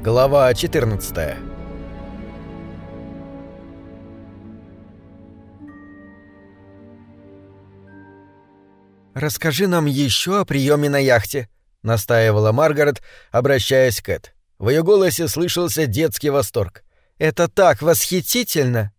Глава 14 «Расскажи нам еще о приеме на яхте», — настаивала Маргарет, обращаясь к Эд. В ее голосе слышался детский восторг. «Это так восхитительно!»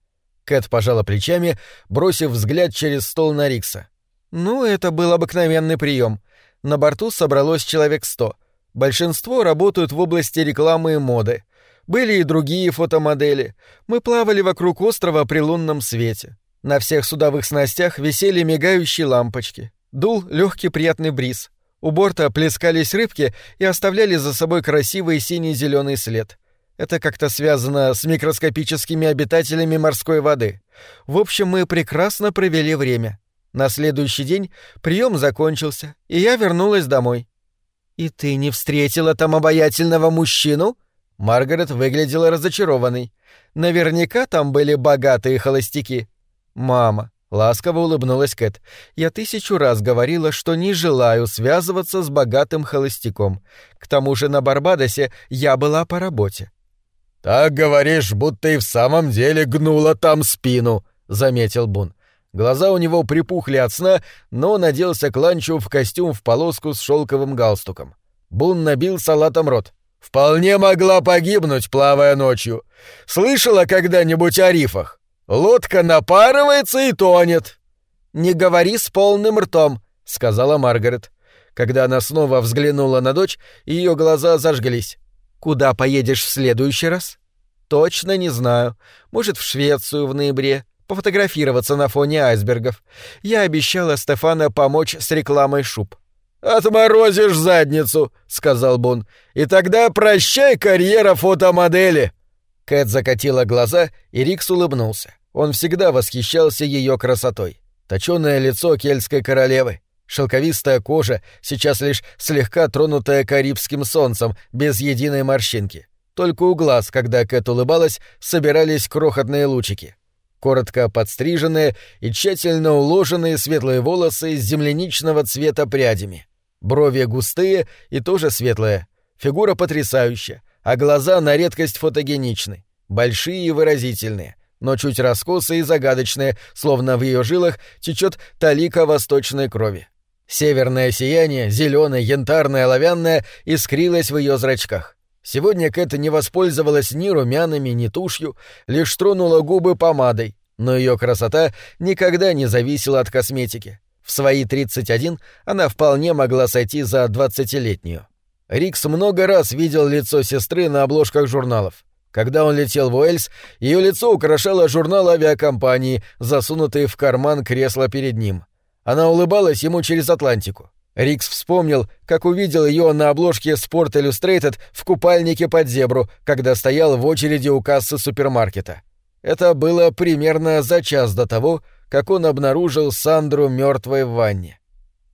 Кэт пожала плечами, бросив взгляд через стол на Рикса. «Ну, это был обыкновенный прием. На борту собралось человек сто. Большинство работают в области рекламы и моды. Были и другие фотомодели. Мы плавали вокруг острова при лунном свете. На всех судовых снастях висели мигающие лампочки. Дул легкий приятный бриз. У борта плескались рыбки и оставляли за собой красивый синий-зеленый след. Это как-то связано с микроскопическими обитателями морской воды. В общем, мы прекрасно провели время. На следующий день прием закончился, и я вернулась домой. «И ты не встретила там обаятельного мужчину?» Маргарет выглядела разочарованной. «Наверняка там были богатые холостяки». «Мама, Ласково улыбнулась Кэт. «Я тысячу раз говорила, что не желаю связываться с богатым холостяком. К тому же на Барбадосе я была по работе». «Так говоришь, будто и в самом деле гнула там спину», — заметил Бун. Глаза у него припухли от сна, но наделся к ланчу в костюм в полоску с шелковым галстуком. Бун набил салатом рот. «Вполне могла погибнуть, плавая ночью. Слышала когда-нибудь о рифах?» Лодка напарывается и тонет. Не говори с полным ртом, сказала Маргарет. Когда она снова взглянула на дочь, ее глаза зажглись. Куда поедешь в следующий раз? Точно не знаю. Может, в Швецию в ноябре, пофотографироваться на фоне айсбергов. Я обещала Стефана помочь с рекламой шуб. «Отморозишь задницу», — сказал Бун, — «и тогда прощай карьера фотомодели». Кэт закатила глаза, и Рикс улыбнулся. Он всегда восхищался ее красотой. Точёное лицо кельтской королевы, шелковистая кожа, сейчас лишь слегка тронутая карибским солнцем, без единой морщинки. Только у глаз, когда Кэт улыбалась, собирались крохотные лучики. Коротко подстриженные и тщательно уложенные светлые волосы с земляничного цвета прядями. Брови густые и тоже светлые. Фигура потрясающая, а глаза на редкость фотогеничны. Большие и выразительные но чуть раскосые и загадочные, словно в ее жилах течет талика восточной крови. Северное сияние, зеленое, янтарное, оловянное, искрилось в ее зрачках. Сегодня Кэт не воспользовалась ни румянами, ни тушью, лишь тронула губы помадой, но ее красота никогда не зависела от косметики. В свои 31 она вполне могла сойти за двадцатилетнюю. Рикс много раз видел лицо сестры на обложках журналов. Когда он летел в Уэльс, ее лицо украшало журнал авиакомпании, засунутый в карман кресла перед ним. Она улыбалась ему через Атлантику. Рикс вспомнил, как увидел ее на обложке Sport Illustrated в купальнике под зебру, когда стоял в очереди у кассы супермаркета. Это было примерно за час до того, как он обнаружил Сандру мертвой в ванне.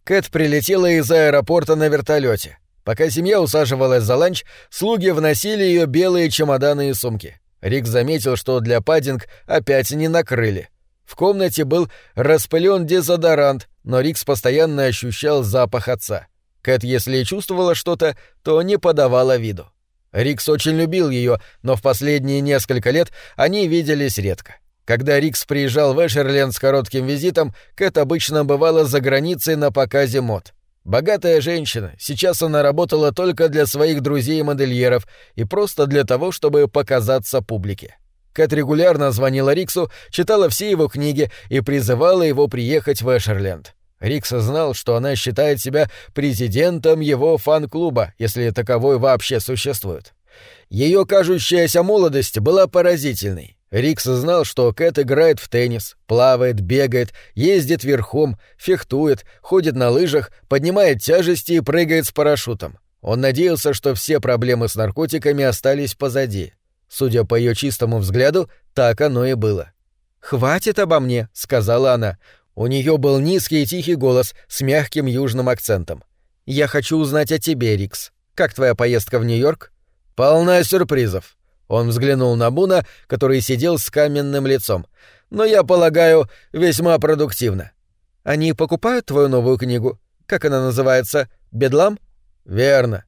Кэт прилетела из аэропорта на вертолете. Пока семья усаживалась за ланч, слуги вносили ее белые чемоданы и сумки. Рик заметил, что для паддинг опять не накрыли. В комнате был распылен дезодорант, но Рикс постоянно ощущал запах отца. Кэт, если и чувствовала что-то, то не подавала виду. Рикс очень любил ее, но в последние несколько лет они виделись редко. Когда Рикс приезжал в Эшерленд с коротким визитом, Кэт обычно бывала за границей на показе мод. Богатая женщина, сейчас она работала только для своих друзей-модельеров и просто для того, чтобы показаться публике. Кэт регулярно звонила Риксу, читала все его книги и призывала его приехать в Эшерленд. Рикс знал, что она считает себя президентом его фан-клуба, если таковой вообще существует. Ее кажущаяся молодость была поразительной. Рикс знал, что Кэт играет в теннис, плавает, бегает, ездит верхом, фехтует, ходит на лыжах, поднимает тяжести и прыгает с парашютом. Он надеялся, что все проблемы с наркотиками остались позади. Судя по ее чистому взгляду, так оно и было. «Хватит обо мне», — сказала она. У нее был низкий и тихий голос с мягким южным акцентом. «Я хочу узнать о тебе, Рикс. Как твоя поездка в Нью-Йорк?» «Полна сюрпризов. Он взглянул на Буна, который сидел с каменным лицом. «Но я полагаю, весьма продуктивно». «Они покупают твою новую книгу? Как она называется? Бедлам?» «Верно.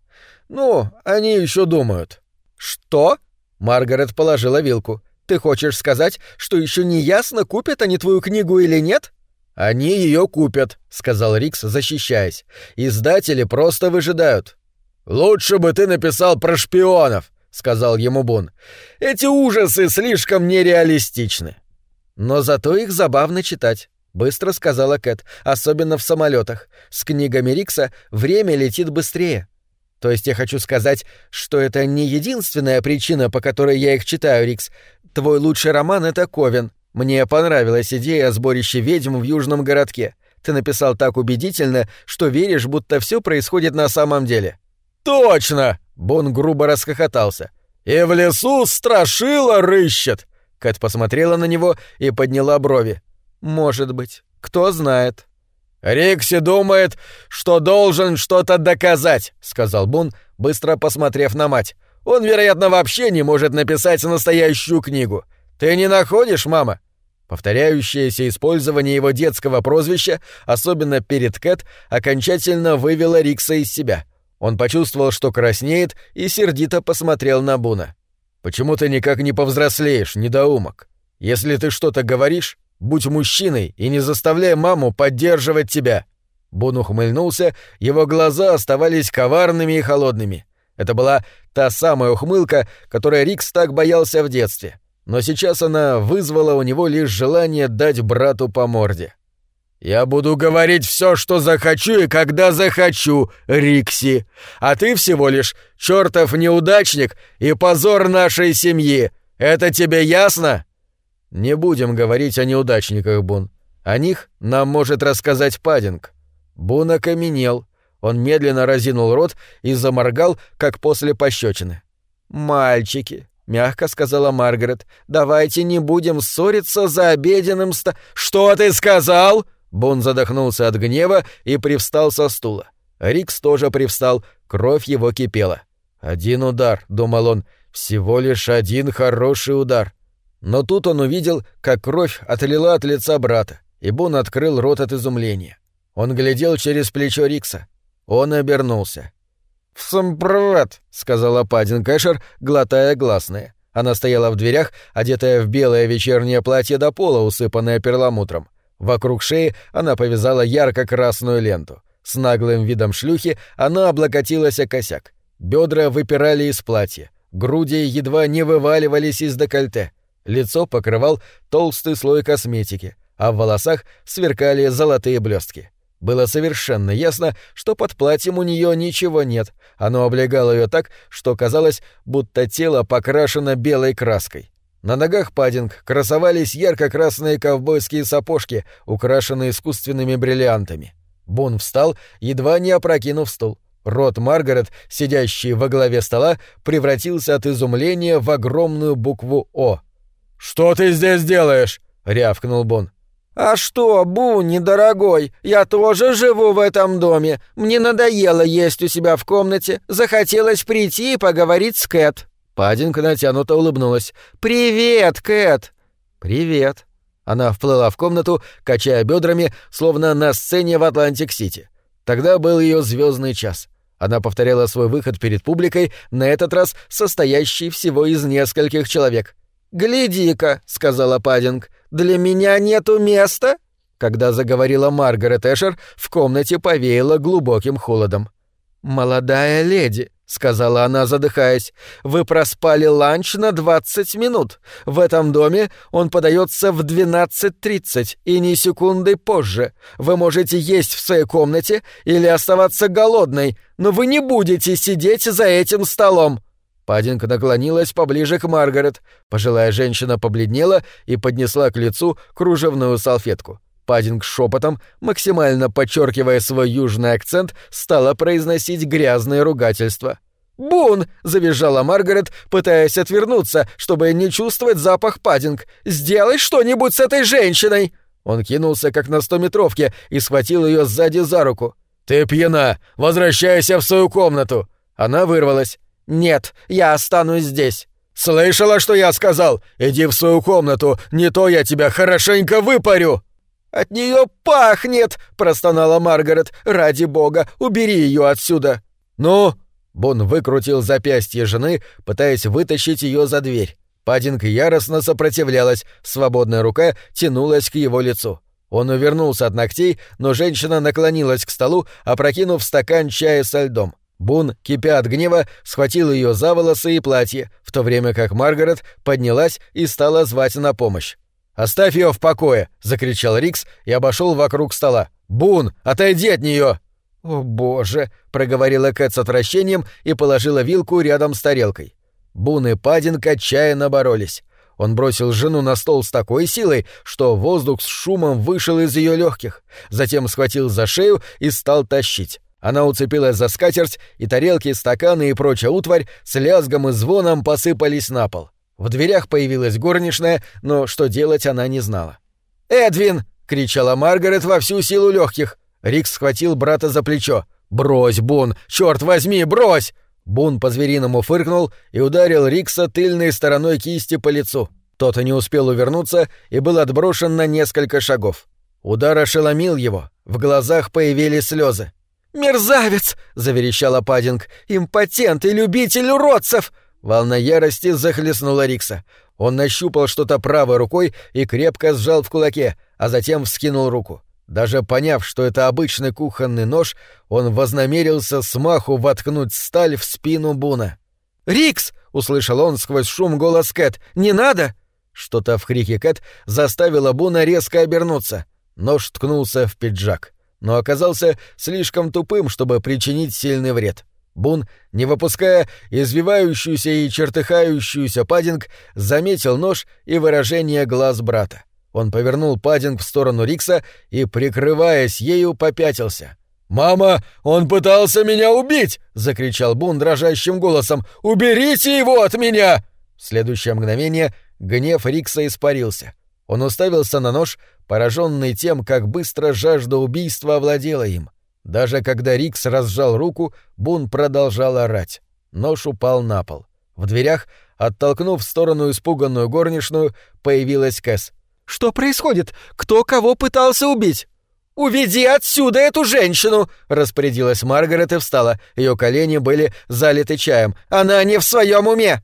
Ну, они еще думают». «Что?» — Маргарет положила вилку. «Ты хочешь сказать, что еще не ясно, купят они твою книгу или нет?» «Они ее купят», — сказал Рикс, защищаясь. «Издатели просто выжидают». «Лучше бы ты написал про шпионов», — сказал ему Бун. «Эти ужасы слишком нереалистичны». «Но зато их забавно читать», — быстро сказала Кэт, особенно в самолетах. «С книгами Рикса время летит быстрее». То есть я хочу сказать, что это не единственная причина, по которой я их читаю, Рикс. Твой лучший роман — это Ковен. Мне понравилась идея о сборище ведьм в южном городке. Ты написал так убедительно, что веришь, будто все происходит на самом деле. Точно! Бон грубо расхохотался. И в лесу страшила рыщет. Кэт посмотрела на него и подняла брови. Может быть, кто знает. «Рикси думает, что должен что-то доказать», — сказал Бун, быстро посмотрев на мать. «Он, вероятно, вообще не может написать настоящую книгу. Ты не находишь, мама?» Повторяющееся использование его детского прозвища, особенно перед Кэт, окончательно вывело Рикса из себя. Он почувствовал, что краснеет, и сердито посмотрел на Буна. «Почему ты никак не повзрослеешь, недоумок? Если ты что-то говоришь, Будь мужчиной и не заставляй маму поддерживать тебя. Бун ухмыльнулся, его глаза оставались коварными и холодными. Это была та самая ухмылка, которой Рикс так боялся в детстве. Но сейчас она вызвала у него лишь желание дать брату по морде. «Я буду говорить все, что захочу и когда захочу, Рикси. А ты всего лишь чертов неудачник и позор нашей семьи. Это тебе ясно?» «Не будем говорить о неудачниках, Бун. О них нам может рассказать Паддинг». Бун окаменел. Он медленно разинул рот и заморгал, как после пощечины. «Мальчики», — мягко сказала Маргарет, — «давайте не будем ссориться за обеденным ста...» «Что ты сказал?» Бун задохнулся от гнева и привстал со стула. Рикс тоже привстал, кровь его кипела. «Один удар», — думал он, — «всего лишь один хороший удар. Но тут он увидел, как кровь отлила от лица брата, и Бун открыл рот от изумления. Он глядел через плечо Рикса. Он обернулся. «Всемпривет», — сказала Паддин Кэшер, глотая гласные. Она стояла в дверях, одетая в белое вечернее платье до пола, усыпанное перламутром. Вокруг шеи она повязала ярко-красную ленту. С наглым видом шлюхи она облокотилась о косяк. Бедра выпирали из платья. Груди едва не вываливались из декольте. Лицо покрывал толстый слой косметики, а в волосах сверкали золотые блестки. Было совершенно ясно, что под платьем у нее ничего нет. Оно облегало ее так, что казалось, будто тело покрашено белой краской. На ногах падинг красовались ярко-красные ковбойские сапожки, украшенные искусственными бриллиантами. Бун встал, едва не опрокинув стул. Рот Маргарет, сидящий во главе стола, превратился от изумления в огромную букву «О». «Что ты здесь делаешь?» — рявкнул Бон. «А что, Бун, дорогой, я тоже живу в этом доме. Мне надоело есть у себя в комнате. Захотелось прийти и поговорить с Кэт». Падинка натянуто улыбнулась. «Привет, Кэт!» «Привет». Она вплыла в комнату, качая бедрами, словно на сцене в Атлантик-Сити. Тогда был ее звездный час. Она повторяла свой выход перед публикой, на этот раз состоящий всего из нескольких человек. «Гляди-ка», — сказала Паддинг, — «для меня нету места?» Когда заговорила Маргарет Эшер, в комнате повеяло глубоким холодом. «Молодая леди», — сказала она, задыхаясь, — «вы проспали ланч на двадцать минут. В этом доме он подается в двенадцать тридцать и ни секунды позже. Вы можете есть в своей комнате или оставаться голодной, но вы не будете сидеть за этим столом». Паддинг наклонилась поближе к Маргарет. Пожилая женщина побледнела и поднесла к лицу кружевную салфетку. Паддинг шепотом, максимально подчеркивая свой южный акцент, стала произносить грязные ругательства. «Бун!» — завизжала Маргарет, пытаясь отвернуться, чтобы не чувствовать запах Паддинг. «Сделай что-нибудь с этой женщиной!» Он кинулся как на стометровке и схватил ее сзади за руку. «Ты пьяна! Возвращайся в свою комнату!» Она вырвалась. «Нет, я останусь здесь». «Слышала, что я сказал? Иди в свою комнату, не то я тебя хорошенько выпарю!» «От нее пахнет!» — простонала Маргарет. «Ради бога, убери ее отсюда!» «Ну?» Бон выкрутил запястье жены, пытаясь вытащить ее за дверь. Паддинг яростно сопротивлялась, свободная рука тянулась к его лицу. Он увернулся от ногтей, но женщина наклонилась к столу, опрокинув стакан чая со льдом. Бун, кипя от гнева, схватил ее за волосы и платье, в то время как Маргарет поднялась и стала звать на помощь. «Оставь ее в покое!» — закричал Рикс и обошел вокруг стола. «Бун, отойди от нее!» «О боже!» — проговорила Кэт с отвращением и положила вилку рядом с тарелкой. Бун и Паддинг отчаянно боролись. Он бросил жену на стол с такой силой, что воздух с шумом вышел из ее легких, затем схватил за шею и стал тащить. Она уцепилась за скатерть, и тарелки, стаканы и прочая утварь с лязгом и звоном посыпались на пол. В дверях появилась горничная, но что делать она не знала. «Эдвин!» — кричала Маргарет во всю силу легких. Рикс схватил брата за плечо. «Брось, Бун! Черт возьми, брось!» Бун по-звериному фыркнул и ударил Рикса тыльной стороной кисти по лицу. Тот и не успел увернуться и был отброшен на несколько шагов. Удар ошеломил его, в глазах появились слезы. «Мерзавец!» — заверещала Паддинг. «Импотент и любитель уродцев!» Волна ярости захлестнула Рикса. Он нащупал что-то правой рукой и крепко сжал в кулаке, а затем вскинул руку. Даже поняв, что это обычный кухонный нож, он вознамерился смаху воткнуть сталь в спину Буна. «Рикс!» — услышал он сквозь шум голос Кэт. «Не надо!» Что-то в крике Кэт заставило Буна резко обернуться. Нож ткнулся в пиджак, но оказался слишком тупым, чтобы причинить сильный вред. Бун, не выпуская извивающуюся и чертыхающуюся паддинг, заметил нож и выражение глаз брата. Он повернул паддинг в сторону Рикса и, прикрываясь ею, попятился. «Мама, он пытался меня убить!» — закричал Бун дрожащим голосом. «Уберите его от меня!» В следующее мгновение гнев Рикса испарился. Он уставился на нож, пораженный тем, как быстро жажда убийства овладела им. Даже когда Рикс разжал руку, Бун продолжал орать. Нож упал на пол. В дверях, оттолкнув в сторону испуганную горничную, появилась Кэс. «Что происходит? Кто кого пытался убить?» «Уведи отсюда эту женщину!» — распорядилась Маргарет и встала. Ее колени были залиты чаем. «Она не в своем уме!»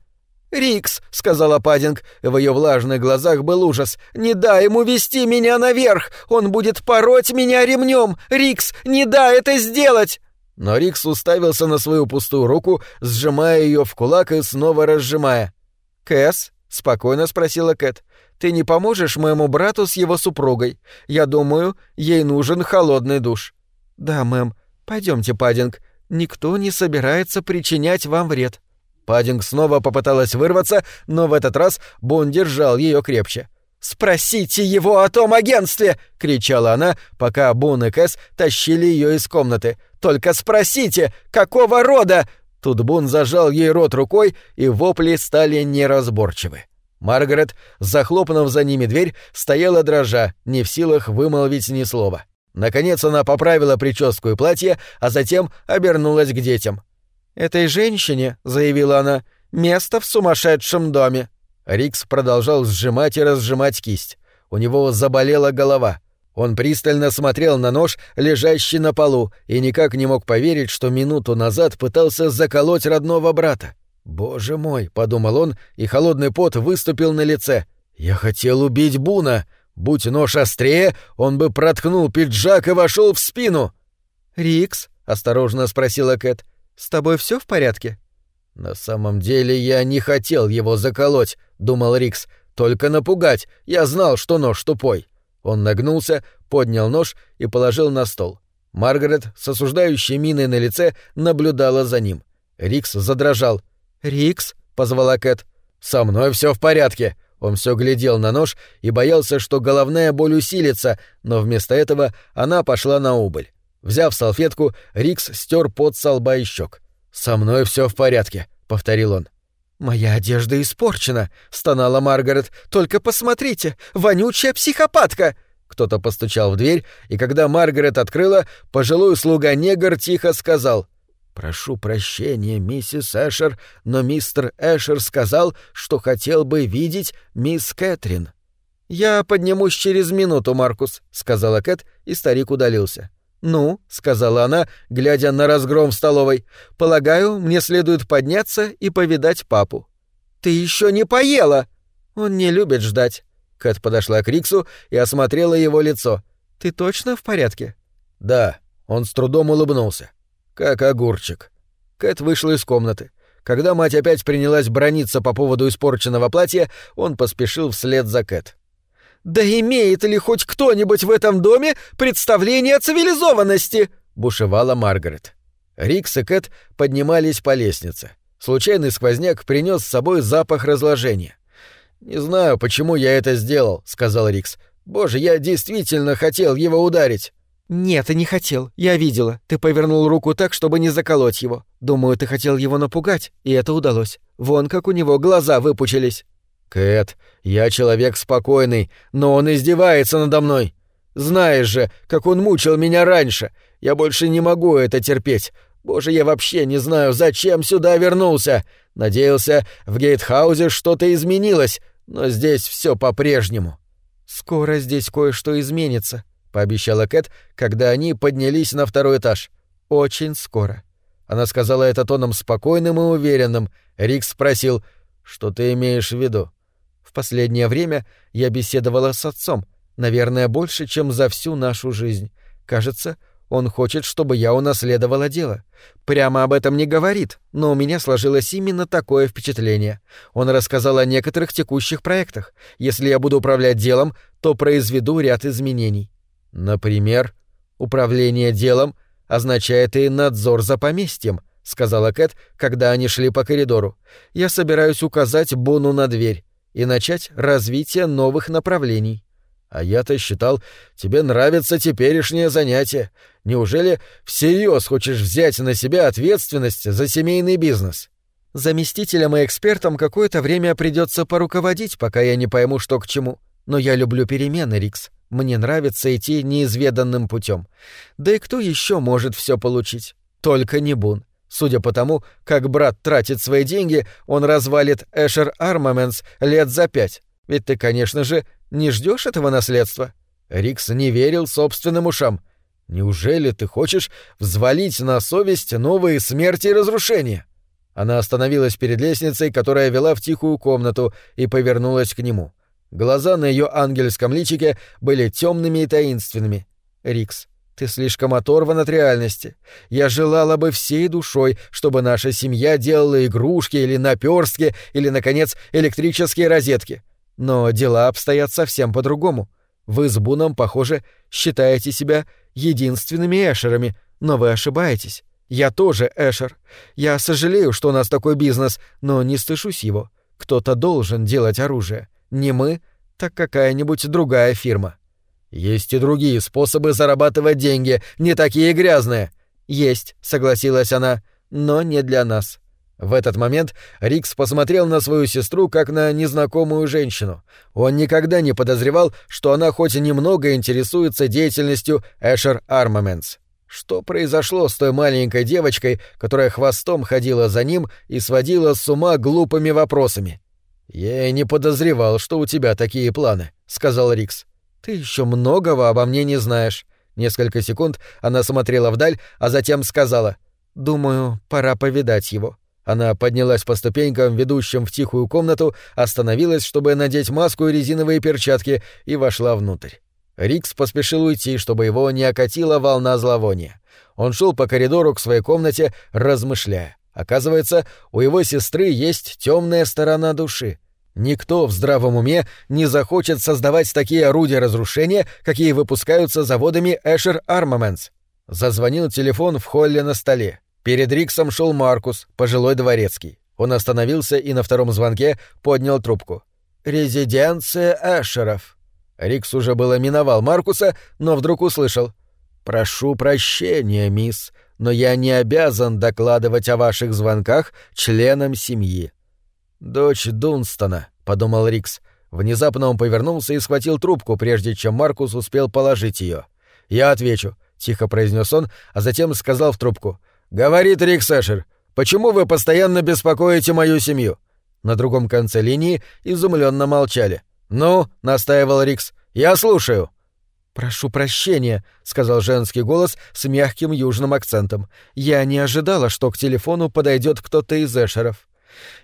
«Рикс», — сказала Паддинг, в ее влажных глазах был ужас, — «не дай ему вести меня наверх! Он будет пороть меня ремнем! Рикс, не дай это сделать!» Но Рикс уставился на свою пустую руку, сжимая ее в кулак и снова разжимая. «Кэс?» — спокойно спросила Кэт. «Ты не поможешь моему брату с его супругой? Я думаю, ей нужен холодный душ». «Да, мэм. Пойдемте, Паддинг. Никто не собирается причинять вам вред». Паддинг снова попыталась вырваться, но в этот раз Бон держал ее крепче. «Спросите его о том агентстве!» — кричала она, пока Бун и Кэс тащили ее из комнаты. «Только спросите, какого рода...» Тут Бун зажал ей рот рукой, и вопли стали неразборчивы. Маргарет, захлопнув за ними дверь, стояла дрожа, не в силах вымолвить ни слова. Наконец она поправила прическу и платье, а затем обернулась к детям. «Этой женщине, — заявила она, — место в сумасшедшем доме». Рикс продолжал сжимать и разжимать кисть. У него заболела голова. Он пристально смотрел на нож, лежащий на полу, и никак не мог поверить, что минуту назад пытался заколоть родного брата. «Боже мой!» — подумал он, и холодный пот выступил на лице. «Я хотел убить Буна. Будь нож острее, он бы проткнул пиджак и вошел в спину». «Рикс?» — осторожно спросила Кэт. С тобой все в порядке?» «На самом деле я не хотел его заколоть», — думал Рикс. «Только напугать. Я знал, что нож тупой». Он нагнулся, поднял нож и положил на стол. Маргарет с осуждающей миной на лице наблюдала за ним. Рикс задрожал. «Рикс?» — позвала Кэт. «Со мной все в порядке». Он все глядел на нож и боялся, что головная боль усилится, но вместо этого она пошла на убыль. Взяв салфетку, Рикс стер пот со лба и щек. «Со мной все в порядке», — повторил он. «Моя одежда испорчена», — стонала Маргарет. «Только посмотрите, вонючая психопатка!» Кто-то постучал в дверь, и когда Маргарет открыла, пожилой слуга-негр тихо сказал «Прошу прощения, миссис Эшер, но мистер Эшер сказал, что хотел бы видеть мисс Кэтрин». «Я поднимусь через минуту, Маркус», — сказала Кэт, и старик удалился. «Ну», — сказала она, глядя на разгром столовой, — «полагаю, мне следует подняться и повидать папу». «Ты еще не поела!» «Он не любит ждать». Кэт подошла к Риксу и осмотрела его лицо. «Ты точно в порядке?» «Да». Он с трудом улыбнулся. «Как огурчик». Кэт вышла из комнаты. Когда мать опять принялась брониться по поводу испорченного платья, он поспешил вслед за Кэт. «Да имеет ли хоть кто-нибудь в этом доме представление о цивилизованности?» — бушевала Маргарет. Рикс и Кэт поднимались по лестнице. Случайный сквозняк принес с собой запах разложения. «Не знаю, почему я это сделал», — сказал Рикс. «Боже, я действительно хотел его ударить». «Нет, ты не хотел. Я видела. Ты повернул руку так, чтобы не заколоть его. Думаю, ты хотел его напугать, и это удалось. Вон как у него глаза выпучились». «Кэт, я человек спокойный, но он издевается надо мной. Знаешь же, как он мучил меня раньше. Я больше не могу это терпеть. Боже, я вообще не знаю, зачем сюда вернулся. Надеялся, в Гейтхаузе что-то изменилось, но здесь все по-прежнему». «Скоро здесь кое-что изменится», — пообещала Кэт, когда они поднялись на второй этаж. «Очень скоро». Она сказала это тоном спокойным и уверенным. Рик спросил, «Что ты имеешь в виду?» Последнее время я беседовала с отцом, наверное, больше, чем за всю нашу жизнь. Кажется, он хочет, чтобы я унаследовала дело. Прямо об этом не говорит, но у меня сложилось именно такое впечатление. Он рассказал о некоторых текущих проектах. Если я буду управлять делом, то произведу ряд изменений. Например, управление делом означает и надзор за поместьем, сказала Кэт, когда они шли по коридору. Я собираюсь указать Бону на дверь и начать развитие новых направлений. А я-то считал, тебе нравится теперешнее занятие. Неужели всерьез хочешь взять на себя ответственность за семейный бизнес? Заместителям и экспертам какое-то время придется поруководить, пока я не пойму, что к чему. Но я люблю перемены, Рикс. Мне нравится идти неизведанным путем. Да и кто еще может все получить? Только не Бун. Судя по тому, как брат тратит свои деньги, он развалит Эшер Армаментс лет за пять. Ведь ты, конечно же, не ждешь этого наследства. Рикс не верил собственным ушам. Неужели ты хочешь взвалить на совесть новые смерти и разрушения? Она остановилась перед лестницей, которая вела в тихую комнату, и повернулась к нему. Глаза на ее ангельском личике были темными и таинственными. Рикс, ты слишком оторван от реальности. Я желала бы всей душой, чтобы наша семья делала игрушки или наперстки, или, наконец, электрические розетки. Но дела обстоят совсем по-другому. Вы с Буном, похоже, считаете себя единственными эшерами, но вы ошибаетесь. Я тоже эшер. Я сожалею, что у нас такой бизнес, но не стышусь его. Кто-то должен делать оружие. Не мы, так какая-нибудь другая фирма. Есть и другие способы зарабатывать деньги, не такие грязные. Есть, согласилась она, но не для нас. В этот момент Рикс посмотрел на свою сестру как на незнакомую женщину. Он никогда не подозревал, что она хоть немного интересуется деятельностью Эшер Armaments. Что произошло с той маленькой девочкой, которая хвостом ходила за ним и сводила с ума глупыми вопросами? «Я и не подозревал, что у тебя такие планы», — сказал Рикс. «Ты еще многого обо мне не знаешь». Несколько секунд она смотрела вдаль, а затем сказала. «Думаю, пора повидать его». Она поднялась по ступенькам, ведущим в тихую комнату, остановилась, чтобы надеть маску и резиновые перчатки, и вошла внутрь. Рикс поспешил уйти, чтобы его не окатила волна зловония. Он шел по коридору к своей комнате, размышляя. Оказывается, у его сестры есть темная сторона души. Никто в здравом уме не захочет создавать такие орудия разрушения, какие выпускаются заводами Эшер Armaments. Зазвонил телефон в холле на столе. Перед Риксом шел Маркус, пожилой дворецкий. Он остановился и на втором звонке поднял трубку. «Резиденция Эшеров». Рикс уже было миновал Маркуса, но вдруг услышал. «Прошу прощения, мисс, но я не обязан докладывать о ваших звонках членам семьи. «Дочь Дунстона», — подумал Рикс. Внезапно он повернулся и схватил трубку, прежде чем Маркус успел положить ее. «Я отвечу», — тихо произнес он, а затем сказал в трубку. «Говорит Рикс Эшер, почему вы постоянно беспокоите мою семью?» На другом конце линии изумленно молчали. «Ну», — настаивал Рикс, — «я слушаю». «Прошу прощения», — сказал женский голос с мягким южным акцентом. «Я не ожидала, что к телефону подойдет кто-то из Эшеров».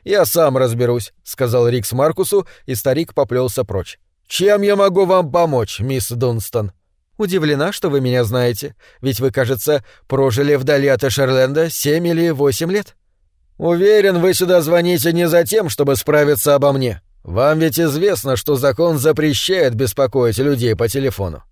«Я сам разберусь», — сказал Рикс Маркусу, и старик поплелся прочь. «Чем я могу вам помочь, мисс Дунстон?» «Удивлена, что вы меня знаете, ведь вы, кажется, прожили вдали от Эшерленда семь или восемь лет». «Уверен, вы сюда звоните не за тем, чтобы справиться обо мне. Вам ведь известно, что закон запрещает беспокоить людей по телефону.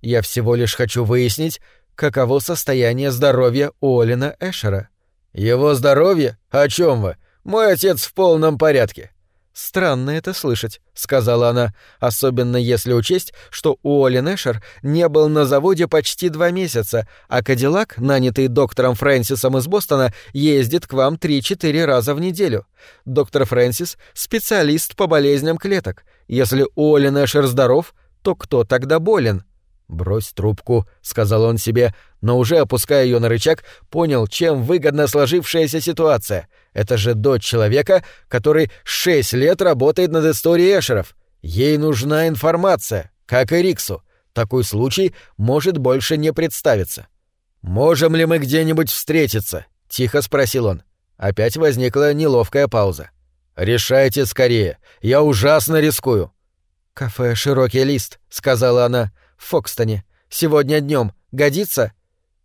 Я всего лишь хочу выяснить, каково состояние здоровья Олина Эшера. Его здоровье? О чем вы? Мой отец в полном порядке. «Странно это слышать», — сказала она, особенно если учесть, что Уоллен Эшер не был на заводе почти два месяца, а Кадиллак, нанятый доктором Фрэнсисом из Бостона, ездит к вам 3-4 раза в неделю. Доктор Фрэнсис — специалист по болезням клеток. Если Уоллен Эшер здоров, то кто тогда болен?» «Брось трубку», — сказал он себе, но уже опуская ее на рычаг, понял, чем выгодна сложившаяся ситуация. Это же дочь человека, который шесть лет работает над историей Эшеров. Ей нужна информация, как и Риксу. Такой случай может больше не представиться. «Можем ли мы где-нибудь встретиться?» — тихо спросил он. Опять возникла неловкая пауза. «Решайте скорее. Я ужасно рискую». «Кафе «Широкий лист», — сказала она в Фокстоне. Сегодня днем. Годится?»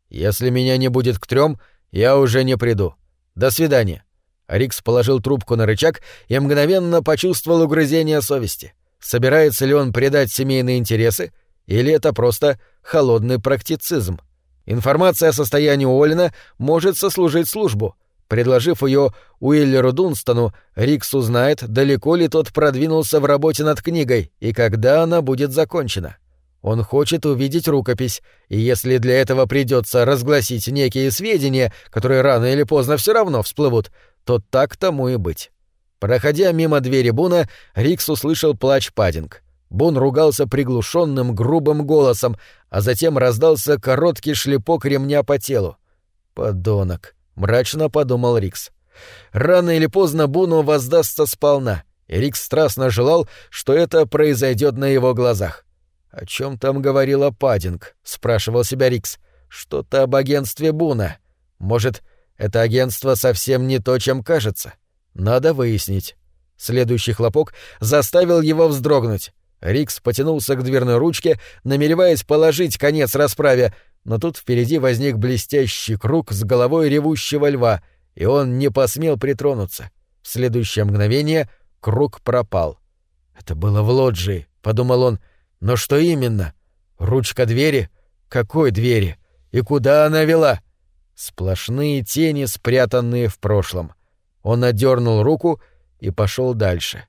«Если меня не будет к трем, я уже не приду. До свидания». Рикс положил трубку на рычаг и мгновенно почувствовал угрызение совести. Собирается ли он предать семейные интересы, или это просто холодный практицизм? Информация о состоянии Уоллина может сослужить службу. Предложив ее Уиллеру Дунстону, Рикс узнает, далеко ли тот продвинулся в работе над книгой и когда она будет закончена. Он хочет увидеть рукопись, и если для этого придется разгласить некие сведения, которые рано или поздно все равно всплывут, то так тому и быть. Проходя мимо двери Буна, Рикс услышал плач Паддинг. Бун ругался приглушенным, грубым голосом, а затем раздался короткий шлепок ремня по телу. «Подонок», — мрачно подумал Рикс. Рано или поздно Буну воздастся сполна, и Рикс страстно желал, что это произойдет на его глазах. «О чем там говорила Паддинг?» — спрашивал себя Рикс. «Что-то об агентстве Буна. Может, это агентство совсем не то, чем кажется? Надо выяснить». Следующий хлопок заставил его вздрогнуть. Рикс потянулся к дверной ручке, намереваясь положить конец расправе, но тут впереди возник блестящий круг с головой ревущего льва, и он не посмел притронуться. В следующее мгновение круг пропал. «Это было в лоджии», — подумал он, — но что именно? Ручка двери? Какой двери? И куда она вела? Сплошные тени, спрятанные в прошлом. Он отдернул руку и пошел дальше.